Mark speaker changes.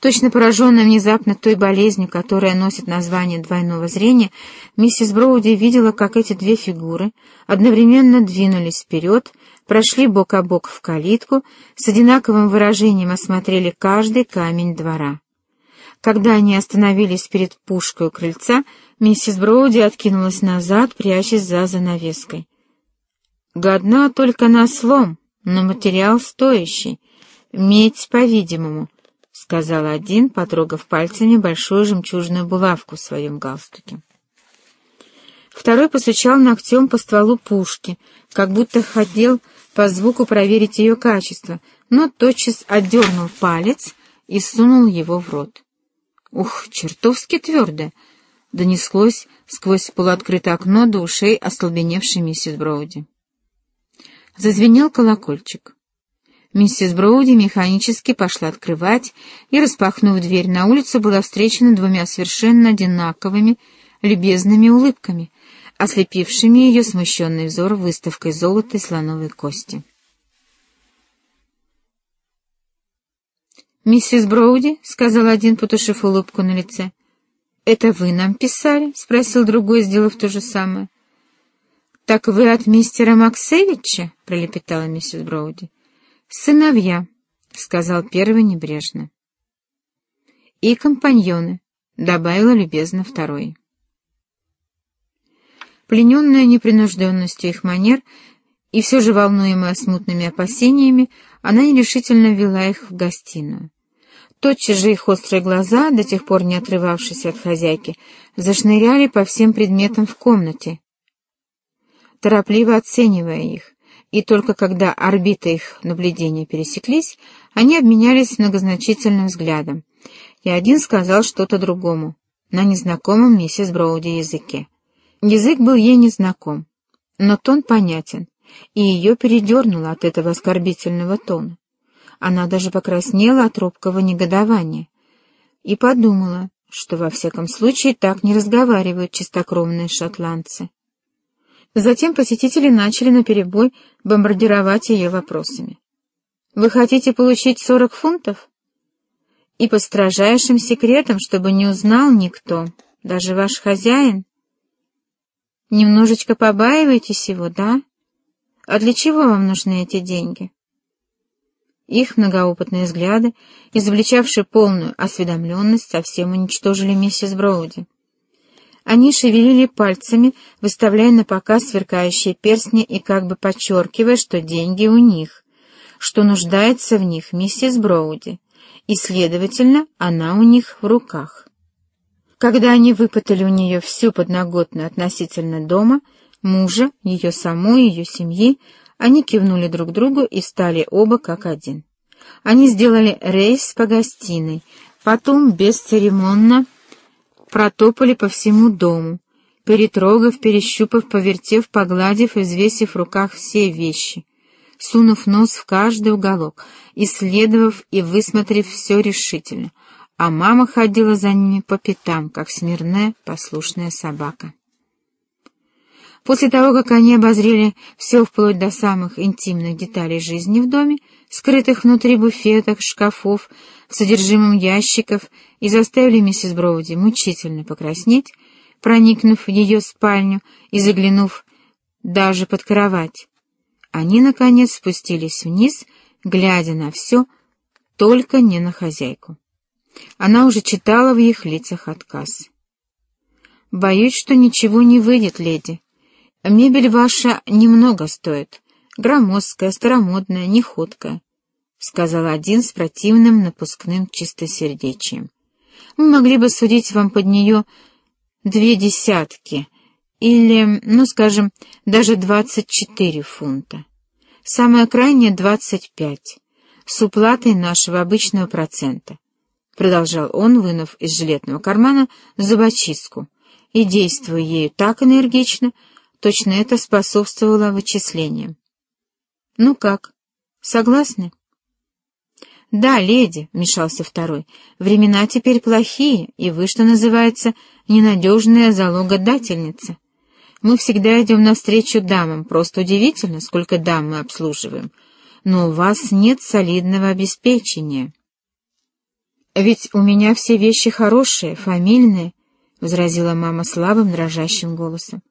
Speaker 1: Точно пораженная внезапно той болезнью, которая носит название двойного зрения, миссис Броуди видела, как эти две фигуры одновременно двинулись вперед, прошли бок о бок в калитку, с одинаковым выражением осмотрели каждый камень двора. Когда они остановились перед пушкой у крыльца, миссис Броуди откинулась назад, прячась за занавеской. «Годна только на слом, но материал стоящий. Медь, по-видимому», — сказал один, потрогав пальцами большую жемчужную булавку в своем галстуке. Второй постучал ногтем по стволу пушки, как будто хотел по звуку проверить ее качество, но тотчас отдернул палец и сунул его в рот. «Ух, чертовски твердо!» — донеслось сквозь полуоткрытое окно до ушей остолбеневшей миссис Броуди. Зазвенел колокольчик. Миссис Броуди механически пошла открывать и, распахнув дверь на улицу, была встречена двумя совершенно одинаковыми, любезными улыбками, ослепившими ее смущенный взор выставкой золота и слоновой кости. «Миссис Броуди», — сказал один, потушив улыбку на лице. «Это вы нам писали?» — спросил другой, сделав то же самое. «Так вы от мистера Максевича?» — пролепетала миссис Броуди. «Сыновья», — сказал первый небрежно. «И компаньоны», — добавила любезно второй. Плененная непринужденностью их манер и все же волнуемая смутными опасениями, она нерешительно вела их в гостиную. Тотчас же их острые глаза, до тех пор не отрывавшиеся от хозяйки, зашныряли по всем предметам в комнате, торопливо оценивая их, и только когда орбиты их наблюдения пересеклись, они обменялись многозначительным взглядом, и один сказал что-то другому, на незнакомом миссис Броуди языке. Язык был ей незнаком, но тон понятен, и ее передернуло от этого оскорбительного тона. Она даже покраснела от робкого негодования и подумала, что во всяком случае так не разговаривают чистокровные шотландцы. Затем посетители начали наперебой бомбардировать ее вопросами. «Вы хотите получить сорок фунтов?» «И по строжайшим секретам, чтобы не узнал никто, даже ваш хозяин?» «Немножечко побаиваетесь его, да?» А для чего вам нужны эти деньги? Их многоопытные взгляды, извлечавшие полную осведомленность, совсем уничтожили миссис Броуди. Они шевелили пальцами, выставляя на показ сверкающие перстни и как бы подчеркивая, что деньги у них, что нуждается в них миссис Броуди, и, следовательно, она у них в руках. Когда они выпытали у нее всю подноготную относительно дома, мужа, ее самой, ее семьи, они кивнули друг другу и стали оба как один. Они сделали рейс по гостиной, потом бесцеремонно протопали по всему дому, перетрогав, перещупав, повертев, погладив и взвесив в руках все вещи, сунув нос в каждый уголок, исследовав и высмотрев все решительно, а мама ходила за ними по пятам, как смирная послушная собака. После того, как они обозрели все вплоть до самых интимных деталей жизни в доме, скрытых внутри буфеток, шкафов, в содержимом ящиков, и заставили миссис Броуди мучительно покраснеть, проникнув в ее спальню и заглянув даже под кровать, они, наконец, спустились вниз, глядя на все, только не на хозяйку. Она уже читала в их лицах отказ. «Боюсь, что ничего не выйдет, леди», «Мебель ваша немного стоит, громоздкая, старомодная, неходкая», — сказал один с противным напускным чистосердечием. «Мы могли бы судить вам под нее две десятки или, ну, скажем, даже двадцать четыре фунта. Самое крайнее — двадцать пять, с уплатой нашего обычного процента», — продолжал он, вынув из жилетного кармана зубочистку, и, действуя ею так энергично, — Точно это способствовало вычислениям. «Ну как, согласны?» «Да, леди», — вмешался второй, — «времена теперь плохие, и вы, что называется, ненадежная залогодательница. Мы всегда идем навстречу дамам, просто удивительно, сколько дам мы обслуживаем, но у вас нет солидного обеспечения». «Ведь у меня все вещи хорошие, фамильные», — возразила мама слабым, дрожащим голосом.